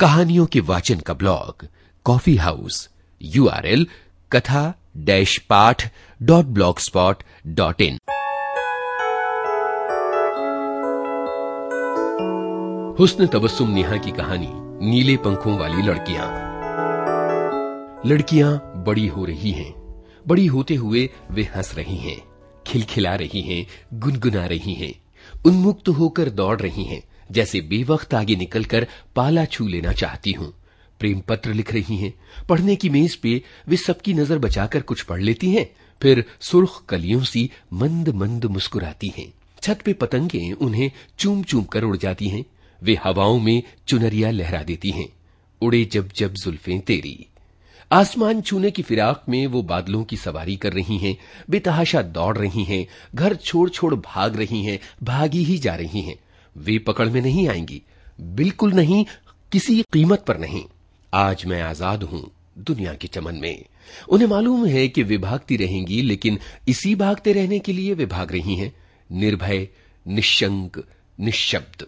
कहानियों के वाचन का blog, coffee house U R L कथा डैश पाठ dot blogspot dot in. Husn Tabassum Neha की कहानी, नीले पंखों वाली लड़कियाँ। लड़कियाँ बड़ी हो रही हैं। बड़ी होते हुए वे हंस रही हैं, खिलखिला रही हैं, गुनगुना रही हैं। उन्मुक्त होकर दौड़ रही हैं। जैसे बेवक्त आगे निकलकर पाला छू लेना चाहती हूँ। प्रेम पत्र लिख रही हैं। पढ़ने की मेज पे वे सबकी नज़र बचाकर कुछ पढ़ लेती हैं। फिर सुर्ख कलियों सी मंद मंद मुस्कुराती हैं। छत पे पतंगे उन्हें चूम चूम कर उड़ जाती हैं। वे हवाओं में चुनरिया लहरा देती हैं। उड़े जब जब जुल्फें तेरी। आसमान छूने की फिराक में वो बादलों की सवारी कर रही हैं। बेतहाशा दौड़ रही हैं। घर छोड़ छोड़ भाग रही हैं। भागी ही जा रही हैं। वे पकड़ में नहीं आएँगी। बिल्कुल नहीं, किसी कीमत पर नहीं। आज मैं आज़ाद हूँ दुनिया के चमन में। उन्हें मालूम है कि वे भागती रहेंगी, लेकिन इसी भागते रहने के लिए वे भाग रही हैं। निर्भय, निशंक, निशब्द।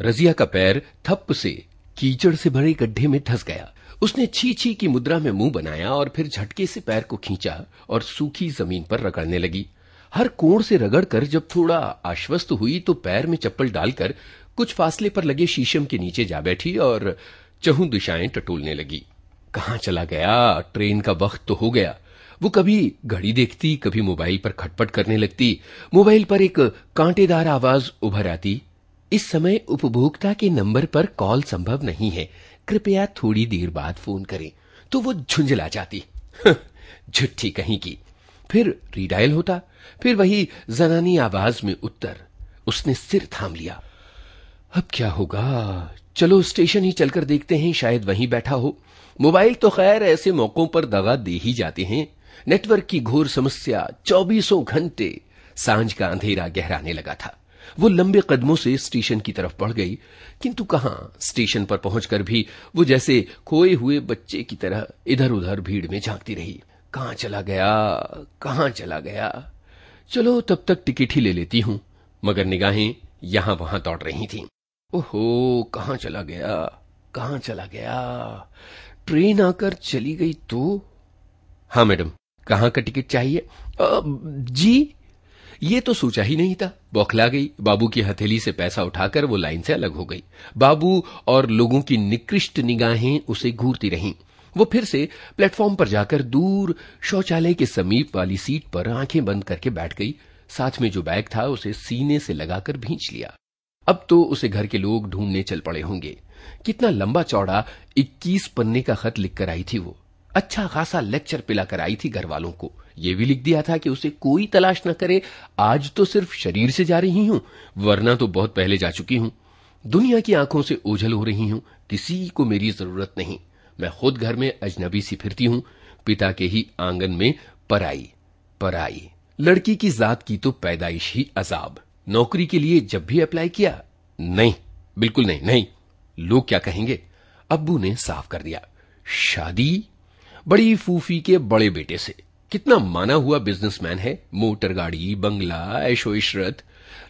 रजिया का पैर थप से, कीचड़ से भरे गड्ढे में धस गया। उसने छी छी की मुद्रा में मुँह बनाया और फिर झटके से पैर को खींचा और सूखी ज़मीन पर रगड़ने लगी। हर कोण से रगड़कर जब थोड़ा आश्वस्त हुई तो पैर में चप्पल डालकर कुछ फासले पर लगे शीशम के नीचे जा बैठी और चहु दिशाएँ टटोलने लगी। कहाँ चला गया? ट्रेन का वक्त तो हो गया। वो कभी घड़ी देखती, कभी मोबाइल पर खटपट करने लगती। मोबाइल पर एक कांटेदार आवाज़ उभर आती। इस समय उपभोक्ता के नंबर पर कॉल संभव नहीं है। कृपया थोड़ी देर बाद फ़ोन करें तो वो झुंझला जाती। झुट्ठी कहीं की। फिर रीडायल होता फिर वही जनानी आवाज़ में उत्तर। उसने सिर थाम लिया। अब क्या होगा? चलो स्टेशन ही चलकर देखते हैं, शायद वहीं बैठा हो। मोबाइल तो खैर ऐसे मौकों पर दगा दे ही जाते हैं। नेटवर्क की घोर समस्या, चौबीसों घंटे साँझ का अंधेरा गहराने लगा था। वो लंबे कदमों से स्टेशन की तरफ़ बढ़ गई, किंतु कहा? स्टेशन पर पहुंचकर भी वो जैसे खोए हुए बच्चे की तरह इधर उधर भीड़ में झांकती रही। कहाँ चला गया? कहाँ चला गया? चलो तब तक टिकट ही ले लेती हूँ मगर निगाहें यहाँ वहाँ दौड़ रही थीं। ओहो कहाँ चला गया? कहाँ चला गया? ट्रेन आकर चली गई तो? हाँ मैडम कहाँ का टिकट चाहिए? आ, जी ये तो सोचा ही नहीं था। बौखला गई बाबू की हथेली से पैसा उठाकर वो लाइन से अलग हो गई। बाबू और लोगों की निकृष्ट निगाहें उसे घूरती रहीं। वो फिर से प्लेटफॉर्म पर जाकर दूर शौचालय के समीप वाली सीट पर आँखें बंद करके बैठ गई। साथ में जो बैग था उसे सीने से लगाकर भींच लिया। अब तो उसे घर के लोग ढूँढने चल पड़े होंगे। कितना लंबा चौड़ा इक्कीस पन्ने का खत लिखकर आई थी वो। अच्छा खासा लेक्चर पिलाकर आई थी घर वालों को। ये भी लिख दिया था कि उसे कोई तलाश न करे। आज तो सिर्फ़ शरीर से जा रही हूँ, वरना तो बहुत पहले जा चुकी हूँ। दुनिया की आँखों से ओझल हो रही हूँ। किसी को मेरी ज़रूरत नहीं। मैं खुद घर में अजनबी सी फिरती हूँ, पिता के ही आँगन में पराई पराई। लड़की की जात की तो पैदाइश ही अजाब। नौकरी के लिए जब भी अप्लाई किया, नहीं, बिल्कुल नहीं नहीं। लोग क्या कहेंगे? अब्बू ने साफ़ कर दिया, शादी? बड़ी फूफी के बड़े बेटे से। कितना माना हुआ बिजनेसमैन है, मोटर गाड़ी, बंगला, ऐशो इशरत।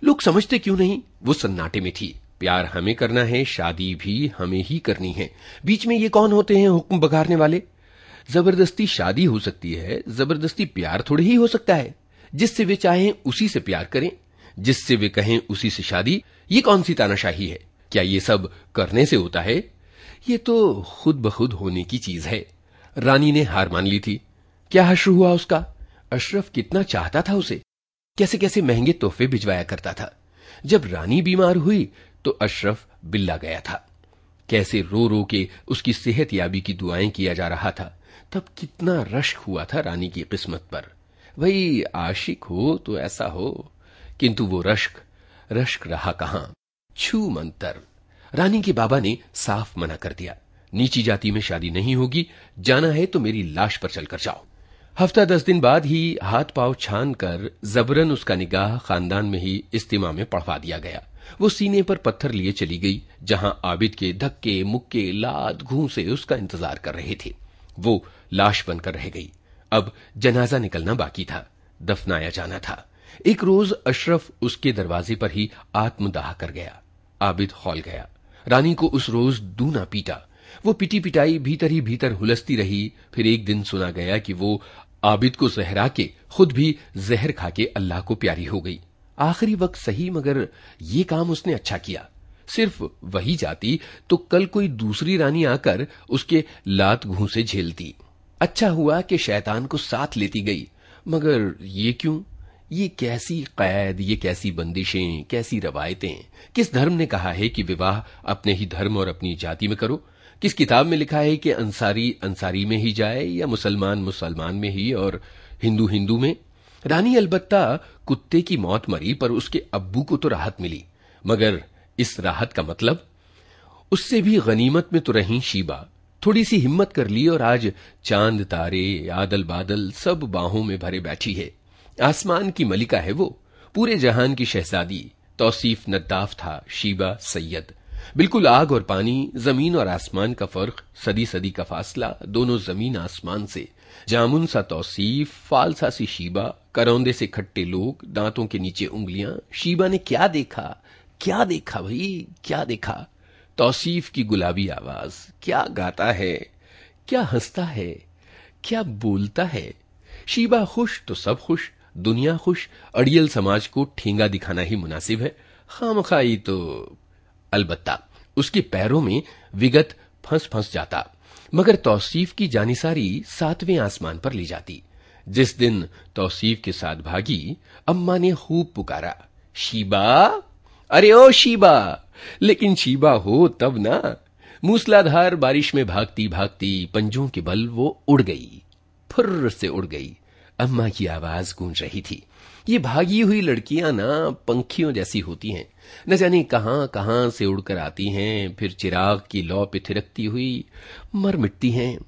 लोग समझते क्यों नहीं? वो सन्नाटे में थी। प्यार हमें करना है, शादी भी हमें ही करनी है। बीच में ये कौन होते हैं हुक्म बघारने वाले? ज़बरदस्ती शादी हो सकती है, ज़बरदस्ती प्यार थोड़ी ही हो सकता है। जिससे वे चाहें, उसी से प्यार करें। जिससे वे कहें, उसी से शादी, ये कौन सी तानाशाही है? क्या ये सब करने से होता है? ये तो खुद ब खुद होने की चीज़ है। रानी ने हार मान ली थी। क्या हश्र हुआ उसका? अशरफ कितना चाहता था उसे। कैसे कैसे महँगे तोहफे भिजवाया करता था। जब रानी बीमार हुई तो अशरफ बिल्ला गया था। कैसे रो रो के उसकी सेहत याबी की दुआएँ किया जा रहा था, तब कितना रश्क हुआ था रानी की किस्मत पर। वही आशिक हो तो ऐसा हो, किंतु वो रश्क रश्क रहा कहाँ? छू मंतर। रानी के बाबा ने साफ़ मना कर दिया, नीची जाति में शादी नहीं होगी, जाना है तो मेरी लाश पर चलकर जाओ। हफ़्ता दस दिन बाद ही हाथ पाँव छान कर जबरन उसका निगाह खानदान में ही इस्तीमा में पढ़वा दिया गया। वो सीने पर पत्थर लिए चली गई, जहाँ आबिद के धक्के, मुक्के लाद घूसे उसका इंतज़ार कर रहे थे। वो लाश बनकर रह गई। अब जनाजा निकलना बाकी था, दफनाया जाना था। एक रोज अशरफ उसके दरवाजे पर ही आत्मदाह कर गया। आबिद हॉल गया। रानी को उस रोज दूना पीटा। वो पिटी पिटाई भीतर ही भीतर हुलसती रही। फिर एक दिन सुना गया कि वो आबिद को जहरा के, खुद भी जहर खा के अल्लाह को प्यारी हो गई। आखिरी वक्त सही, मगर ये काम उसने अच्छा किया। सिर्फ़ वही जाती तो कल कोई दूसरी रानी आकर उसके लात घूसे झेलती। अच्छा हुआ कि शैतान को साथ लेती गई। मगर ये क्यों? ये कैसी कैद, ये कैसी बंदिशें, कैसी रवायतें? किस धर्म ने कहा है कि विवाह अपने ही धर्म और अपनी जाति में करो? किस किताब में लिखा है कि अंसारी अंसारी में ही जाए या मुसलमान मुसलमान में ही और हिंदू हिंदू में? रानी अलबत्ता कुत्ते की मौत मरी, पर उसके अब्बू को तो राहत मिली। मगर इस राहत का मतलब उससे भी गनीमत में तो रही शीबा। थोड़ी सी हिम्मत कर ली और आज चाँद, तारे, आदल बादल सब बाहों में भरे बैठी है। आसमान की मलिका है वो, पूरे जहान की शहजादी। तौसीफ नद्दाफ था शीबा सैयद। बिल्कुल आग और पानी, ज़मीन और आसमान का फ़र्क सदी सदी का फासला, दोनों ज़मीन आसमान से। जामुन सा तौसीफ फालसा सी शीबा करौंदे से खट्टे लोग, दांतों के नीचे उंगलियाँ। शीबा ने क्या देखा? क्या देखा भाई? क्या देखा? तौसीफ की गुलाबी आवाज़। क्या गाता है? क्या हंसता है? क्या बोलता है? शीबा खुश तो सब खुश, दुनिया खुश। अड़ियल समाज को ठेंगा दिखाना ही मुनासिब है। खामखाई तो अलबत्ता। उसके पैरों में विगत फंस फंस जाता। मगर तौसीफ की जानिसारी सातवें आसमान पर ली जाती। जिस दिन तौसीफ के साथ भागी, अम्मा ने खूब पुकारा, शीबा? अरे ओ शीबा, लेकिन शीबा हो तब ना, मूसलाधार बारिश में भागती भागती पंजों के बल वो उड़ गई, फुर्र से उड़ गई, अम्मा की आवाज़ गूंज रही थी, ये भागी हुई लड़कियाँ ना पंखियों जैसी होती हैं, न जाने कहाँ कहाँ से उड़कर आती हैं, फिर चिराग की लौ पे थिरकती हुई, मर मिटती हैं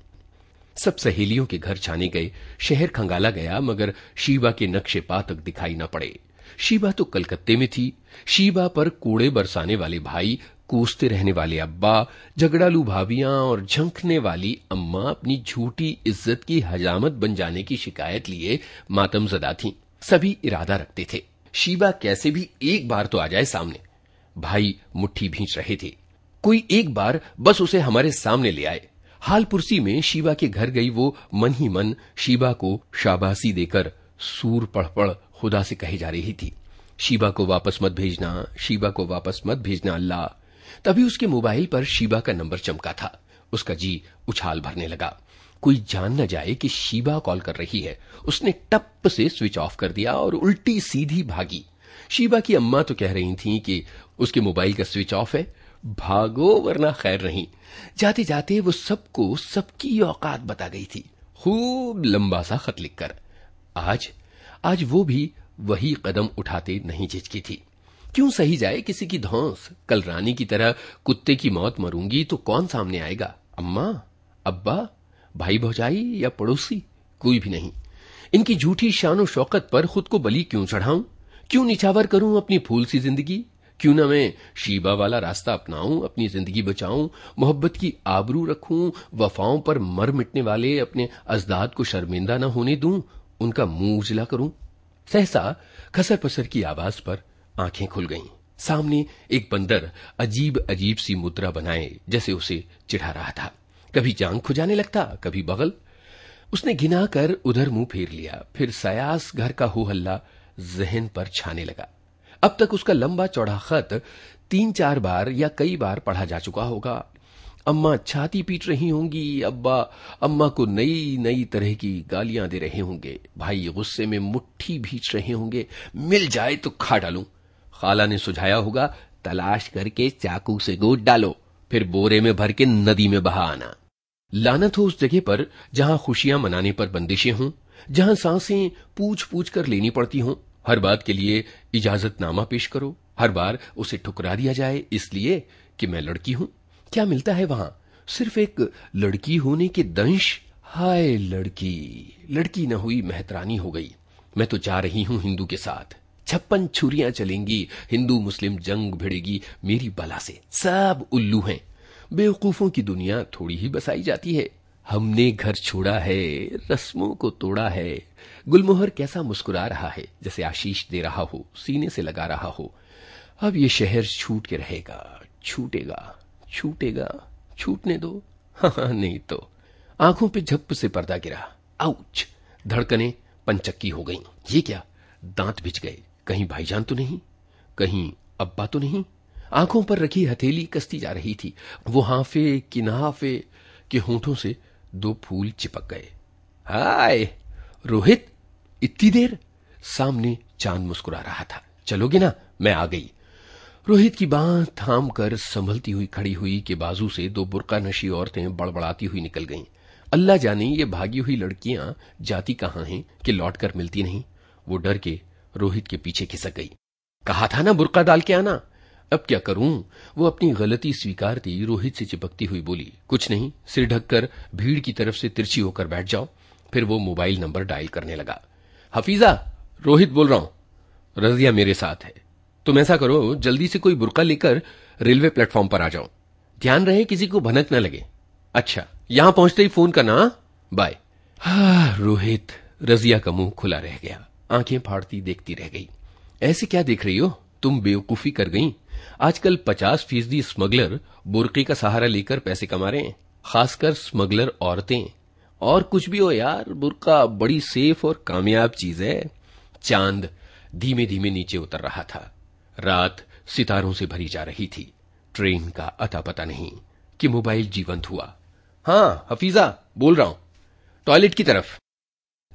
सब सहेलियों के घर छाने गए। शहर खंगाला गया, मगर शीबा के नक्शे पातक दिखाई न पड़े। शीबा तो कलकत्ते में थी। शीबा पर कूड़े बरसाने वाले भाई, कोसते रहने वाले अब्बा, झगड़ालू भाभियाँ और झंकने वाली अम्मा अपनी झूठी इज़्ज़त की हजामत बन जाने की शिकायत लिए मातमजदा थीं। सभी इरादा रखते थे। शीबा कैसे भी एक बार तो आ जाए सामने। भाई मुट्ठी भींच रहे थे। कोई एक बार बस उसे हमारे सामने ले आए। हालपुरसी में शिवा के घर गई वो मन ही मन शीबा को शाबाशी देकर सूर पढ़ पढ़ खुदा से कही जा रही थी। शीबा को वापस मत भेजना शीबा को वापस मत भेजना अल्लाह। तभी उसके मोबाइल पर शीबा का नंबर चमका था। उसका जी उछाल भरने लगा। कोई जान न जाए कि शीबा कॉल कर रही है। उसने टप से स्विच ऑफ़ कर दिया और उल्टी सीधी भागी। शीबा की अम्मा तो कह रही थी कि उसके मोबाइल का स्विच ऑफ़ है। भागो वरना खैर नहीं। जाते जाते वो सबको सबकी औकात बता गई थी। खूब लंबा सा खत लिखकर। आज आज वो भी वही कदम उठाते नहीं झिझकी थी। क्यों सही जाए किसी की धौंस? कल रानी की तरह कुत्ते की मौत मरूँगी तो कौन सामने आएगा? अम्मा, अब्बा भाई भौजाई या पड़ोसी? कोई भी नहीं। इनकी झूठी शान शौकत पर खुद को बलि क्यों चढ़ाऊं? क्यों निछावर करूँ अपनी फूल सी ज़िंदगी? क्यों ना मैं शीबा वाला रास्ता अपनाऊं, अपनी ज़िंदगी बचाऊं, मोहब्बत की आबरू रखूँ, वफाओं पर मर मिटने वाले अपने अजदाद को शर्मिंदा न होने दूँ, उनका मुँह उजला करूँ। सहसा खसर पसर की आवाज़ पर आँखें खुल गईं। सामने एक बंदर अजीब अजीब सी मुद्रा बनाए, जैसे उसे चिढ़ा रहा था। कभी जांग खुजाने लगता, कभी बगल। उसने घिना कर उधर मुँह फेर लिया, फिर सयास घर का हो हल्ला जहन पर छाने लगा। अब तक उसका लंबा चौड़ा खत तीन चार बार या कई बार पढ़ा जा चुका होगा। अम्मा छाती पीट रही होंगी, अब्बा, अम्मा को नई नई तरह की गालियाँ दे रहे होंगे। भाई गुस्से में मुट्ठी भींच रहे होंगे। मिल जाए तो खा डालू। खाला ने सुझाया होगा, तलाश करके चाकू से गोद डालो, फिर बोरे में भर के नदी में बहा आना। लानत हो उस जगह पर जहाँ खुशियाँ मनाने पर बंदिशें हों, जहाँ साँसें पूछ पूछ कर लेनी पड़ती हों हर बात के लिए इजाजतनामा पेश करो। हर बार उसे ठुकरा दिया जाए, इसलिए कि मैं लड़की हूँ। क्या मिलता है वहाँ? सिर्फ़ एक लड़की होने के दंश? हाय लड़की लड़की न हुई मेहतरानी हो गई। मैं तो जा रही हूँ हिंदू के साथ। छप्पन छुरियाँ चलेंगी, हिंदू मुस्लिम जंग भिड़ेगी मेरी बला से। सब उल्लू हैं। बेवकूफों की दुनिया थोड़ी ही बसाई जाती है। हमने घर छोड़ा है, रस्मों को तोड़ा है। गुलमोहर कैसा मुस्कुरा रहा है, जैसे आशीष दे रहा हो, सीने से लगा रहा हो। अब ये शहर छूट के रहेगा, छूटेगा छूटेगा, छूटने दो। हाँ नहीं तो। आँखों पे झप से पर्दा गिरा। आउच! धड़कने पंचक्की हो गई। ये क्या? दांत भिज गए। कहीं भाईजान तो नहीं? कहीं अब्बा तो नहीं? आँखों पर रखी हथेली कसती जा रही थी। वो हाफे किनाफे के होठों से दो फूल चिपक गए। हाय, रोहित, इतनी देर? सामने चाँद मुस्कुरा रहा था। चलोगे ना? मैं आ गई। रोहित की बांह थाम कर संभलती हुई खड़ी हुई के बाजू से दो बुरका नशी औरतें बड़बड़ाती हुई निकल गईं। अल्लाह जाने ये भागी हुई लड़कियाँ जाती कहाँ हैं कि लौट कर मिलती नहीं? वो डर के रोहित के पीछे खिसक गई। कहा था ना बुरका डाल के आना? अब क्या करूँ? वो अपनी गलती स्वीकारती रोहित से चिपकती हुई बोली, कुछ नहीं, सिर ढककर भीड़ की तरफ़ से तिरछी होकर बैठ जाओ। फिर वो मोबाइल नंबर डायल करने लगा, हफीजा, रोहित बोल रहा हूँ। रजिया मेरे साथ है। तुम ऐसा करो, जल्दी से कोई बुरका लेकर रेलवे प्लेटफॉर्म पर आ जाओ। ध्यान रहे, किसी को भनक न लगे। अच्छा यहाँ पहुँचते ही फ़ोन करना हाँ? बाय। रोहित। रजिया का मुँह खुला रह गया। आँखें फाड़ती देखती रह गई। ऐसे क्या देख रही हो? तुम बेवकूफ़ी कर गई? आजकल पचास फ़ीसदी स्मगलर बुरके का सहारा लेकर पैसे कमा रहे हैं, खासकर स्मगलर औरतें। और कुछ भी हो यार, बुरका बड़ी सेफ़ और कामयाब चीज़ है। चाँद धीमे धीमे नीचे उतर रहा था। रात सितारों से भरी जा रही थी। ट्रेन का अता पता नहीं कि मोबाइल जीवंत हुआ। हाँ हफीजा, बोल रहा हूँ। टॉयलेट की तरफ़।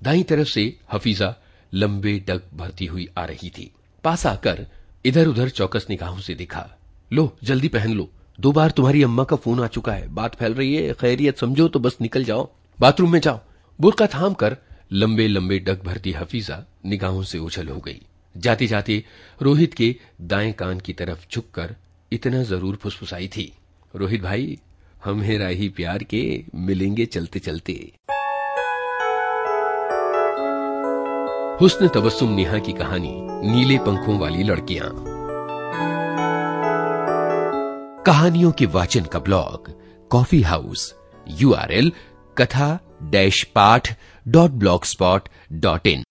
दाई तरफ़ से हफीजा लंबे डग भरती हुई आ रही थी। पास आकर इधर उधर चौकस निगाहों से देखा। लो, जल्दी पहन लो। दो बार तुम्हारी अम्मा का फ़ोन आ चुका है। बात फैल रही है। खैरियत समझो तो बस निकल जाओ। बाथरूम में जाओ। बुरका थाम कर लंबे लंबे डग भरती हफीजा निगाहों से उछल हो गई। जाते जाते रोहित के दाएँ कान की तरफ़ झुककर इतना ज़रूर फुसफुसाई थी। रोहित भाई, हम हमें राही प्यार के, मिलेंगे चलते चलते हुस्न तबस्सुम नेहा की कहानी, नीले पंखों वाली लड़कियाँ। कहानियों के वाचन का blog, coffee house, U R L, कथा डैश पाठ डॉट ब्लॉक स्पॉट डॉट इन।